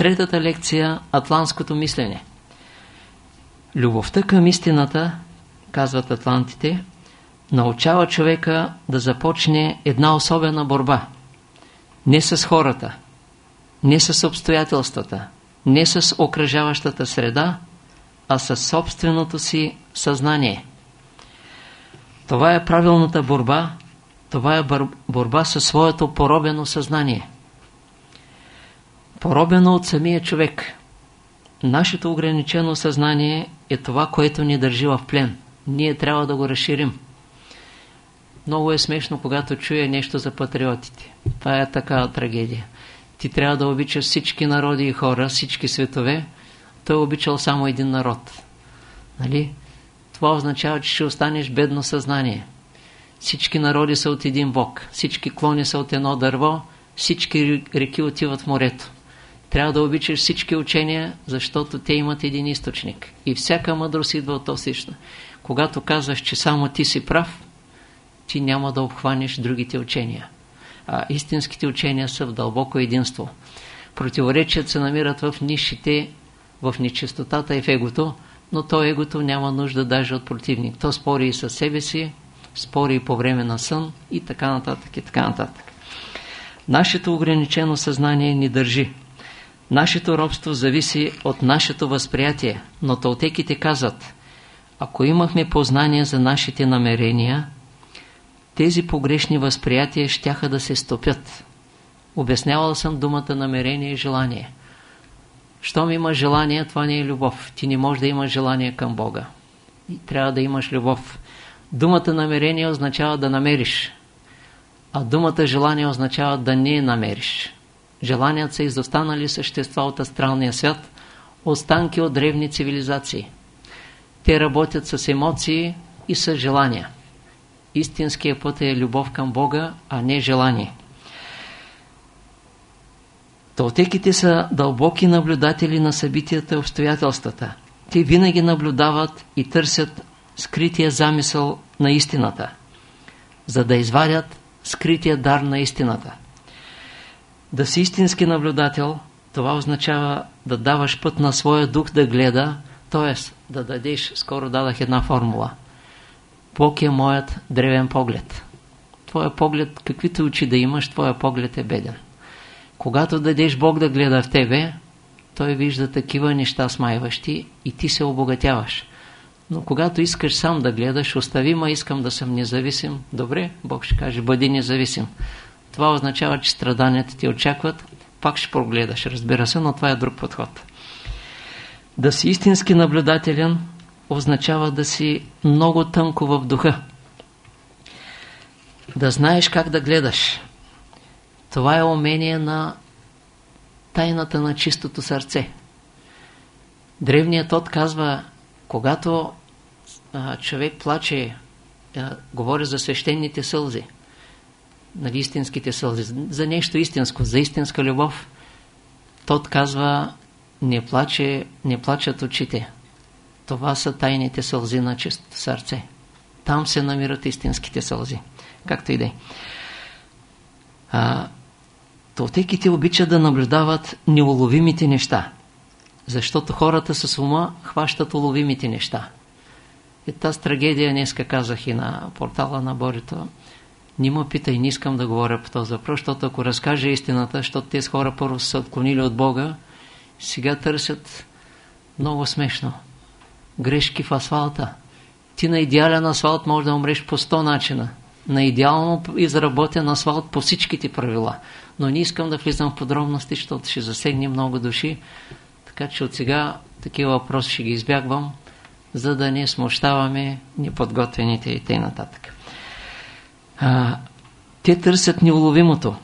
Третата лекция – Атлантското мислене. Любовта към истината, казват атлантите, научава човека да започне една особена борба. Не с хората, не с обстоятелствата, не с окръжаващата среда, а със собственото си съзнание. Това е правилната борба, това е борба със своето поробено съзнание. Поробено от самия човек. Нашето ограничено съзнание е това, което ни държи в плен. Ние трябва да го разширим. Много е смешно, когато чуя нещо за патриотите. Това е такава трагедия. Ти трябва да обичаш всички народи и хора, всички светове. Той е обичал само един народ. Нали? Това означава, че ще останеш бедно съзнание. Всички народи са от един бог, всички клони са от едно дърво, всички реки отиват в морето. Трябва да обичаш всички учения, защото те имат един източник. И всяка мъдрост идва от то всичко. Когато казваш, че само ти си прав, ти няма да обхванеш другите учения. А истинските учения са в дълбоко единство. Противоречият се намират в нишите, в нечистотата и в егото, но то егото няма нужда даже от противник. То спори и със себе си, спори и по време на сън и така нататък и така нататък. Нашето ограничено съзнание ни държи. Нашето робство зависи от нашето възприятие, но тълтеките казват, ако имахме познание за нашите намерения, тези погрешни възприятия щяха да се стопят. Обяснявал съм думата намерение и желание. Щом има желание, това не е любов. Ти не можеш да имаш желание към Бога. И трябва да имаш любов. Думата намерение означава да намериш, а думата желание означава да не намериш. Желанията са изостанали същества от астралния свят, останки от древни цивилизации. Те работят с емоции и с желания. Истинският път е любов към Бога, а не желание. Толтеките са дълбоки наблюдатели на събитията и обстоятелствата. Те винаги наблюдават и търсят скрития замисъл на истината, за да извадят скрития дар на истината. Да си истински наблюдател, това означава да даваш път на своя дух да гледа, т.е. да дадеш, скоро дадах една формула. Бог е моят древен поглед. Твоя поглед, каквито очи да имаш, твоя поглед е беден. Когато дадеш Бог да гледа в тебе, той вижда такива неща смайващи и ти се обогатяваш. Но когато искаш сам да гледаш, остави ма, искам да съм независим. Добре, Бог ще каже, бъди независим. Това означава, че страданията ти очакват, пак ще прогледаш, разбира се, но това е друг подход. Да си истински наблюдателен означава да си много тънко в духа. Да знаеш как да гледаш. Това е умение на тайната на чистото сърце. Древният от казва, когато а, човек плаче, а, говори за свещените сълзи, нали, истинските сълзи, за нещо истинско, за истинска любов, тот казва, не, плаче, не плачат очите. Това са тайните сълзи на чистото сърце. Там се намират истинските сълзи. Както и да е. Толтеките обичат да наблюдават неуловимите неща, защото хората с ума хващат уловимите неща. И тази трагедия днеска казах и на портала на Борито. Нима питай, не искам да говоря по този въпрос, защото ако разкаже истината, защото тези хора първо са отклонили от Бога, сега търсят много смешно. Грешки в асфалта. Ти на идеален асфалт можеш да умреш по 100 начина. На идеално изработен асфалт по всичките правила. Но не искам да влизам в подробности, защото ще засегне много души. Така че от сега такива въпроси ще ги избягвам за да не смущаваме неподготвените и т.н. те търсят неуловимото.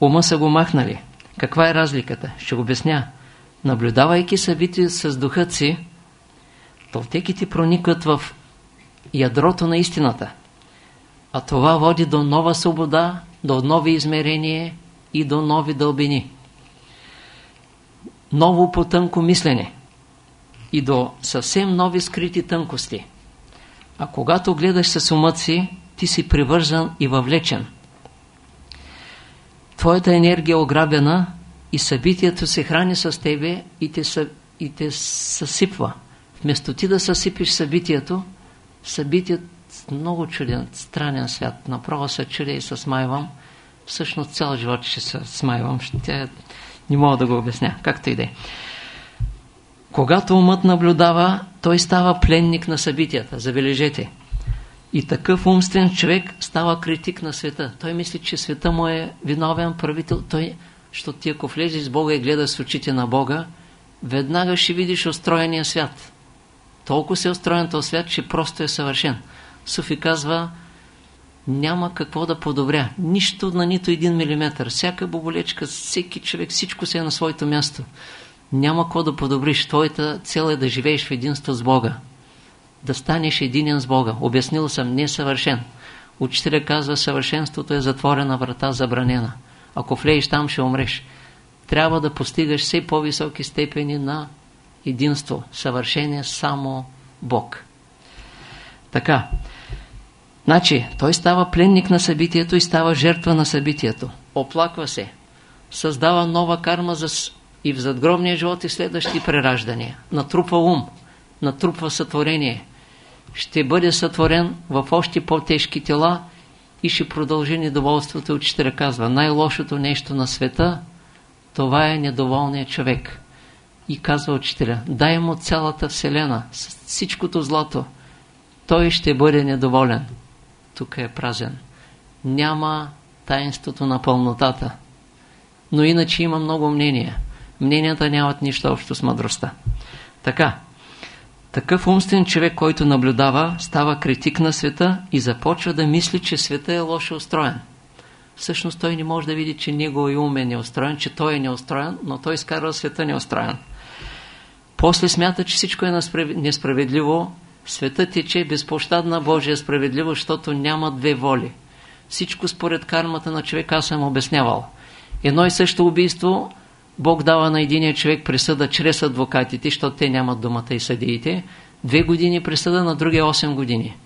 Ума са го махнали. Каква е разликата? Ще го обясня. Наблюдавайки събития с духът си, толтеките проникват в ядрото на истината. А това води до нова свобода, до нови измерения и до нови дълбини. Ново потънко мислене и до съвсем нови скрити тънкости. А когато гледаш с умът си, ти си привързан и въвлечен. Твоята енергия е ограбена и събитието се храни с тебе и те, съ, и те съсипва. Вместо ти да съсипиш събитието, събитието много чуден, странен свят. Направо се чудя и се смайвам. Всъщност цял живот ще се смайвам. Ще, не мога да го обясня, както и да е. Когато умът наблюдава, той става пленник на събитията. Забележете. И такъв умствен човек става критик на света. Той мисли, че света му е виновен правител. Той, защото ти ако влезеш с Бога и гледаш с очите на Бога, веднага ще видиш устроения свят. Толкова се е устроен този свят, че просто е съвършен. Суфи казва, няма какво да подобря. Нищо на нито един милиметър. Всяка боболечка, всеки човек, всичко се е на своето място. Няма какво да подобриш. Твоята цел е да живееш в единство с Бога. Да станеш единен с Бога. Обяснил съм, не съвършен. Учителя казва, съвършенството е затворена врата, забранена. Ако влееш там, ще умреш. Трябва да постигаш все по-високи степени на единство. Съвършение само Бог. Така. Значи, той става пленник на събитието и става жертва на събитието. Оплаква се. Създава нова карма за и в задгробния живот и следващи прераждания. Натрупва ум, натрупва сътворение. Ще бъде сътворен в още по-тежки тела и ще продължи недоволството. Учителя казва, най-лошото нещо на света, това е недоволният човек. И казва учителя, дай му цялата вселена, всичкото злато. Той ще бъде недоволен. Тук е празен. Няма таинството на пълнотата. Но иначе има много мнения мненията нямат нищо общо с мъдростта. Така, такъв умствен човек, който наблюдава, става критик на света и започва да мисли, че света е лошо устроен. Всъщност той не може да види, че негови ум е неустроен, че той е неустроен, но той изкарва света неустроен. После смята, че всичко е несправедливо, света тече безпощадна Божия справедливо, защото няма две воли. Всичко според кармата на човека аз съм обяснявал. Едно и също убийство Бог дава на единия човек присъда чрез адвокатите, защото те нямат думата и съдиите. Две години присъда, на другия 8 години.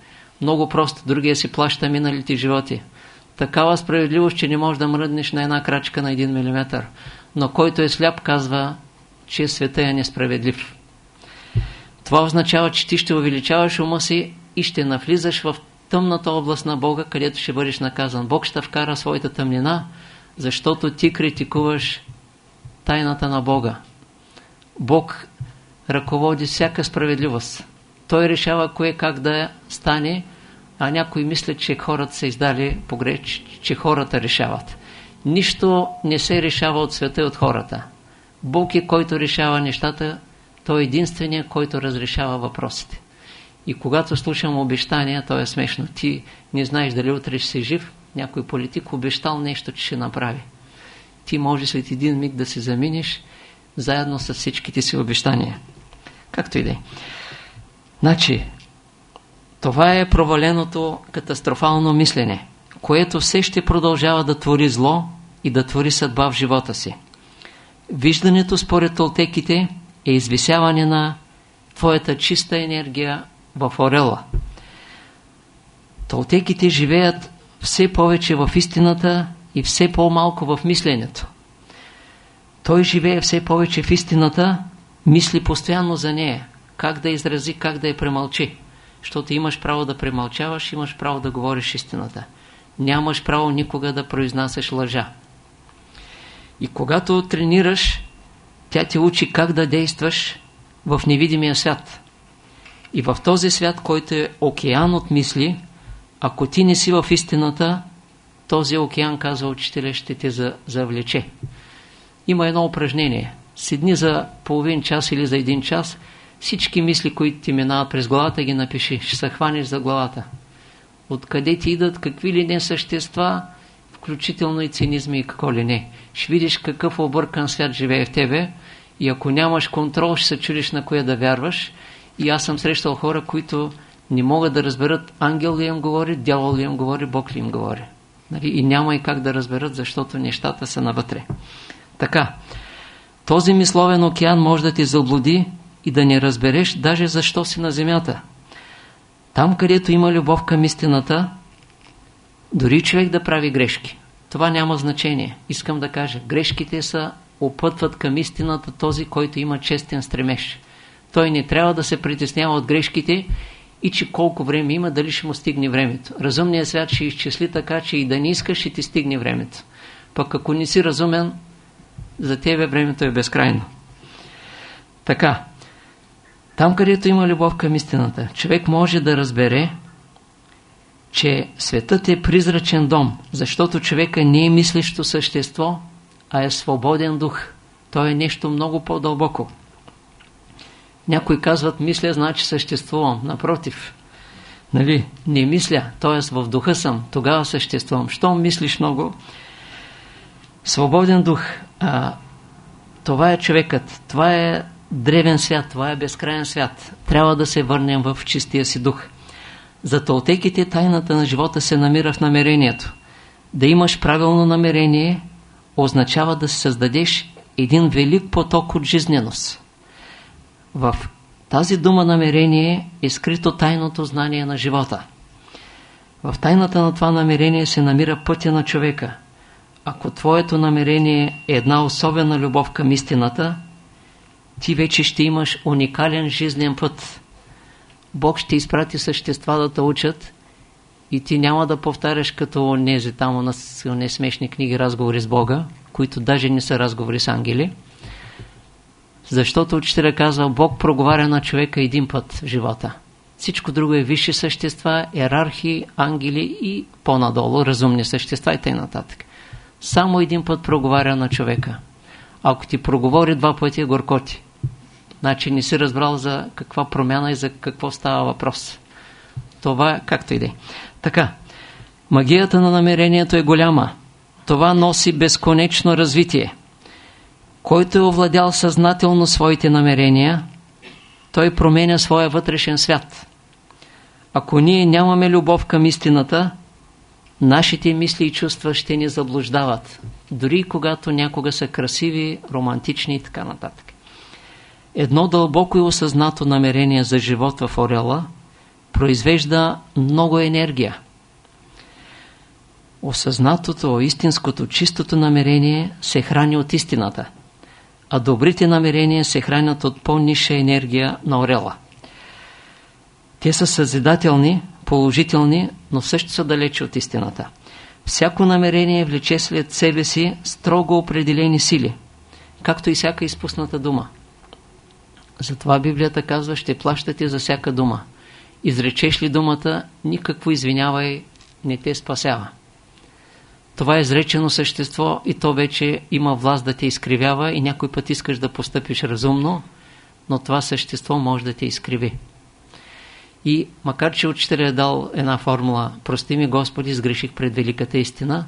Много просто, другия си плаща миналите животи. Такава справедливост, че не можеш да мръднеш на една крачка на един милиметър. Но който е сляп, казва, че света е несправедлив. Това означава, че ти ще увеличаваш ума си и ще навлизаш в тъмната област на Бога, където ще бъдеш наказан. Бог ще вкара своята тъмнина, защото ти критикуваш тайната на Бога. Бог ръководи всяка справедливост. Той решава кое как да стане, а някои мислят, че хората са издали погреч, че хората решават. Нищо не се решава от света и от хората. Бог е който решава нещата, той е единствения, който разрешава въпросите. И когато слушам обещания, то е смешно. Ти не знаеш дали утре ще си жив, някой политик обещал нещо, че ще направи ти може след един миг да се заминеш заедно с всичките си обещания. Както и да е. Значи, това е проваленото катастрофално мислене, което все ще продължава да твори зло и да твори съдба в живота си. Виждането според толтеките е извисяване на твоята чиста енергия в орела. Толтеките живеят все повече в истината и все по-малко в мисленето. Той живее все повече в истината, мисли постоянно за нея, как да изрази, как да я премълчи. Защото имаш право да премълчаваш, имаш право да говориш истината. Нямаш право никога да произнасяш лъжа. И когато тренираш, тя те учи как да действаш в невидимия свят. И в този свят, който е океан от мисли, ако ти не си в истината, този океан, казва учителя, ще те завлече. Има едно упражнение. Седни за половин час или за един час, всички мисли, които ти минават през главата, ги напиши. Ще се хванеш за главата. Откъде ти идат, какви ли не същества, включително и цинизми и какво ли не. Ще видиш какъв объркан свят живее в тебе и ако нямаш контрол, ще се чудиш на кое да вярваш. И аз съм срещал хора, които не могат да разберат ангел ли им говори, дявол ли им говори, Бог ли им говори. Нали? И няма и как да разберат, защото нещата са навътре. Така, този мисловен океан може да ти заблуди и да не разбереш даже защо си на земята. Там, където има любов към истината, дори човек да прави грешки. Това няма значение. Искам да кажа, грешките са опътват към истината този, който има честен стремеж. Той не трябва да се притеснява от грешките и че колко време има, дали ще му стигне времето. Разумният свят ще изчисли така, че и да не искаш, ще ти стигне времето. Пък ако не си разумен, за тебе времето е безкрайно. Така, там където има любов към истината, човек може да разбере, че светът е призрачен дом, защото човека не е мислещо същество, а е свободен дух. Той е нещо много по-дълбоко. Някои казват, мисля, значи съществувам. Напротив, нали, не мисля, т.е. в духа съм, тогава съществувам. Щом мислиш много, свободен дух, а, това е човекът, това е древен свят, това е безкрайен свят. Трябва да се върнем в чистия си дух. За толтеките тайната на живота се намира в намерението. Да имаш правилно намерение означава да се създадеш един велик поток от жизненост. В тази дума намерение е скрито тайното знание на живота. В тайната на това намерение се намира пътя на човека. Ако твоето намерение е една особена любов към истината, ти вече ще имаш уникален жизнен път. Бог ще изпрати същества да те учат и ти няма да повтаряш като нези там на несмешни книги разговори с Бога, които даже не са разговори с ангели. Защото учителя казва, Бог проговаря на човека един път в живота. Всичко друго е висши същества, ерархии, ангели и по-надолу разумни същества и т.н. Само един път проговаря на човека. Ако ти проговори два пъти, е горкоти. Значи не си разбрал за каква промяна и за какво става въпрос. Това както и да е. Така, магията на намерението е голяма. Това носи безконечно развитие. Който е овладял съзнателно своите намерения, той променя своя вътрешен свят. Ако ние нямаме любов към истината, нашите мисли и чувства ще ни заблуждават, дори когато някога са красиви, романтични и така нататък. Едно дълбоко и осъзнато намерение за живот в Орела произвежда много енергия. Осъзнатото, истинското, чистото намерение се храни от истината, а добрите намерения се хранят от по-ниша енергия на Орела. Те са съзидателни, положителни, но също са далече от истината. Всяко намерение влече след себе си строго определени сили, както и всяка изпусната дума. Затова Библията казва, ще плащате за всяка дума. Изречеш ли думата, никакво извинявай не те спасява. Това изречено същество и то вече има власт да те изкривява и някой път искаш да постъпиш разумно, но това същество може да те изкриви. И макар, че учителя е дал една формула, прости ми Господи, сгреших пред великата истина,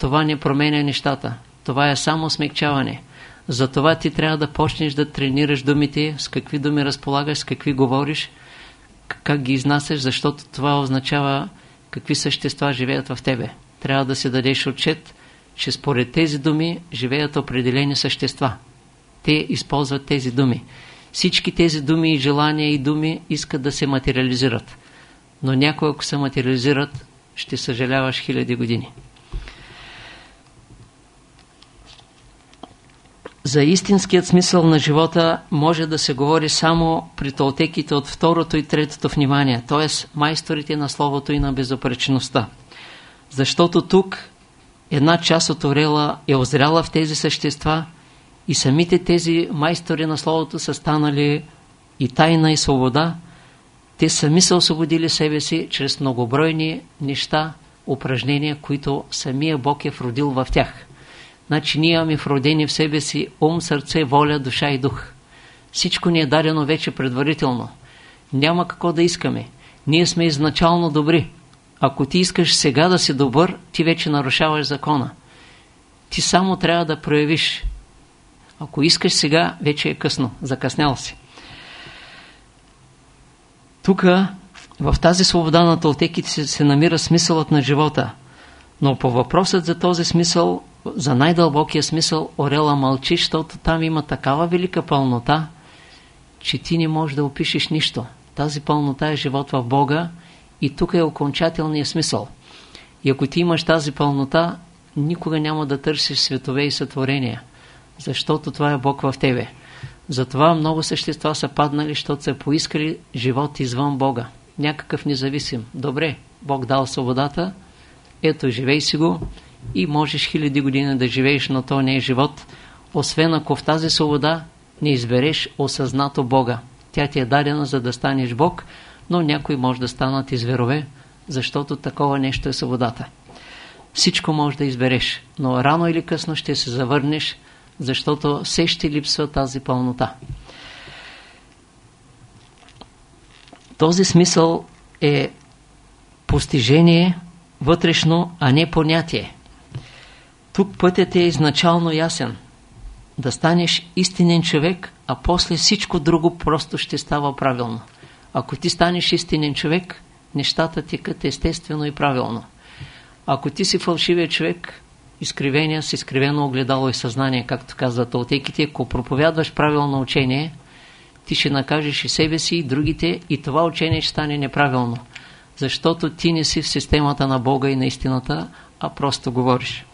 това не променя нещата. Това е само смягчаване. Затова ти трябва да почнеш да тренираш думите, с какви думи разполагаш, с какви говориш, как ги изнасяш, защото това означава какви същества живеят в тебе. Трябва да се дадеш отчет, че според тези думи живеят определени същества. Те използват тези думи. Всички тези думи и желания и думи искат да се материализират. Но някой, ако се материализират, ще съжаляваш хиляди години. За истинският смисъл на живота може да се говори само при толтеките от второто и третото внимание, т.е. майсторите на словото и на безопречността. Защото тук една част от Орела е озряла в тези същества и самите тези майстори на словото са станали и тайна и свобода. Те сами са освободили себе си чрез многобройни неща, упражнения, които самия Бог е вродил в тях. Значи ние имаме вродени в себе си ум, сърце, воля, душа и дух. Всичко ни е дадено вече предварително. Няма какво да искаме. Ние сме изначално добри. Ако ти искаш сега да си добър, ти вече нарушаваш закона. Ти само трябва да проявиш. Ако искаш сега, вече е късно. Закъснял си. Тук, в тази свобода на толтеките се, се намира смисълът на живота. Но по въпросът за този смисъл за най-дълбокия смисъл Орела мълчи, защото там има такава велика пълнота, че ти не можеш да опишеш нищо. Тази пълнота е живот в Бога и тук е окончателният смисъл. И ако ти имаш тази пълнота, никога няма да търсиш светове и сътворения. защото това е Бог в тебе. Затова много същества са паднали, защото са поискали живот извън Бога. Някакъв независим. Добре, Бог дал свободата, ето живей си го и можеш хиляди години да живееш, но то не е живот, освен ако в тази свобода не избереш осъзнато Бога. Тя ти е дадена за да станеш Бог, но някои може да станат и зверове, защото такова нещо е свободата. Всичко може да избереш, но рано или късно ще се завърнеш, защото все ще липсва тази пълнота. Този смисъл е постижение вътрешно, а не понятие. Тук пътят е изначално ясен. Да станеш истинен човек, а после всичко друго просто ще става правилно. Ако ти станеш истинен човек, нещата текат естествено и правилно. Ако ти си фалшивия човек, изкривения с изкривено огледало и съзнание, както казват толтеките, ако проповядваш правилно учение, ти ще накажеш и себе си, и другите, и това учение ще стане неправилно. Защото ти не си в системата на Бога и на истината, а просто говориш.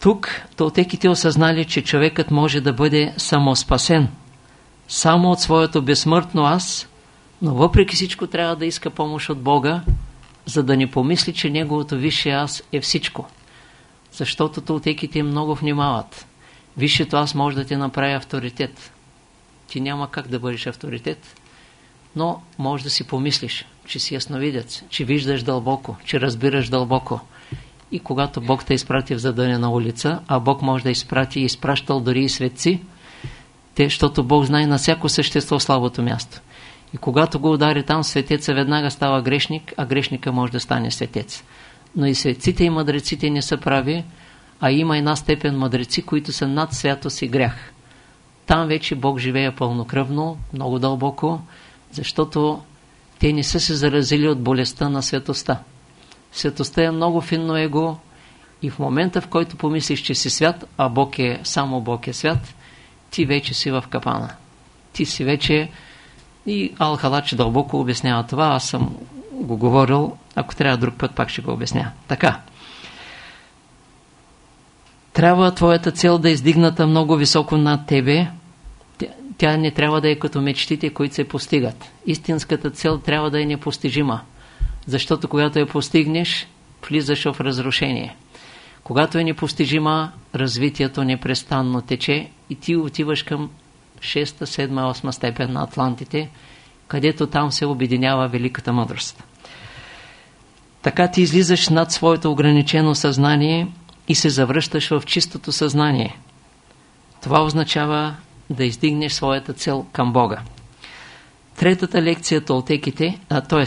Тук толтеките осъзнали, че човекът може да бъде самоспасен, само от своето безсмъртно аз, но въпреки всичко трябва да иска помощ от Бога, за да не помисли, че неговото висше аз е всичко. Защото толтеките много внимават. Висшето аз може да те направи авторитет. Ти няма как да бъдеш авторитет, но може да си помислиш, че си ясновидец, че виждаш дълбоко, че разбираш дълбоко. И когато Бог те изпрати в задънена улица, а Бог може да изпрати и изпращал дори и светци, те, защото Бог знае на всяко същество слабото място. И когато го удари там, светеца веднага става грешник, а грешника може да стане светец. Но и светците и мъдреците не са прави, а има една степен мъдреци, които са над святост и грях. Там вече Бог живее пълнокръвно, много дълбоко, защото те не са се заразили от болестта на светостта. Светостта е много финно его и в момента, в който помислиш, че си свят, а Бог е, само Бог е свят, ти вече си в капана. Ти си вече и Алхалач дълбоко обяснява това, аз съм го говорил, ако трябва друг път пак ще го обясня. Така. Трябва твоята цел да е издигната много високо над тебе, тя не трябва да е като мечтите, които се постигат. Истинската цел трябва да е непостижима, защото когато я постигнеш, влизаш в разрушение. Когато е непостижима, развитието непрестанно тече и ти отиваш към 6, 7, 8 степен на Атлантите, където там се обединява великата мъдрост. Така ти излизаш над своето ограничено съзнание и се завръщаш в чистото съзнание. Това означава да издигнеш своята цел към Бога. Третата лекция Толтеките, т.е.